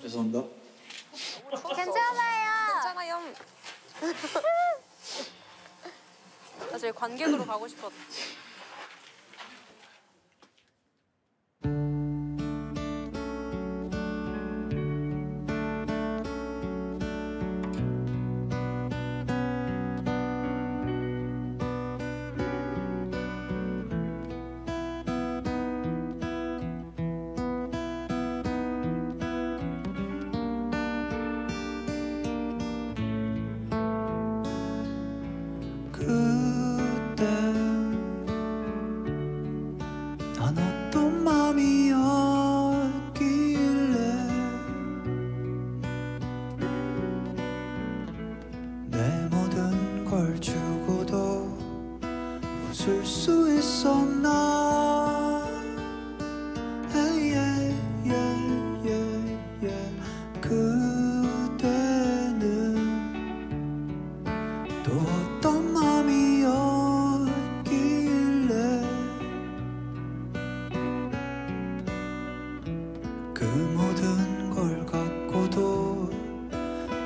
죄송합니다. 괜찮아요. 괜찮아요. 나 제일 관객으로 가고 싶었. 웃을 수 예, 예. 그때는 또 어떤 맘이었길래? 그 모든 걸 갖고도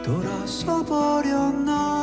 돌아서 버렸나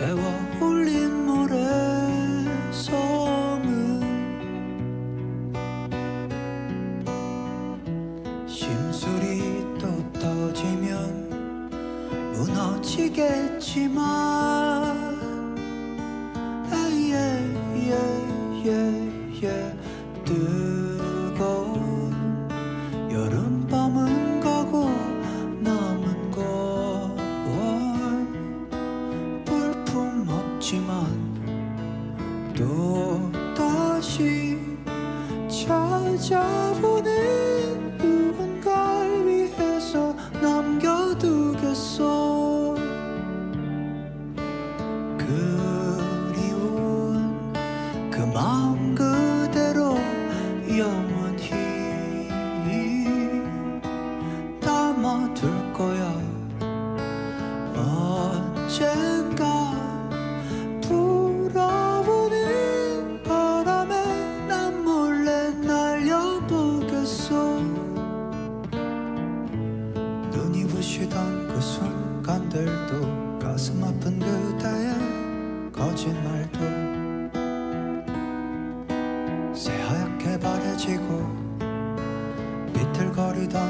세워 올린 모래섬은 심술이 또 터지면 무너지겠지만 또 다시 찾아보는 누군가를 위해서 남겨두겠어. 그리운 그 마음 그대로 영원 눈이 부시던 그 순간들도 가슴 아픈 그대의 거짓말도 새하얗게 바래지고 비틀거리던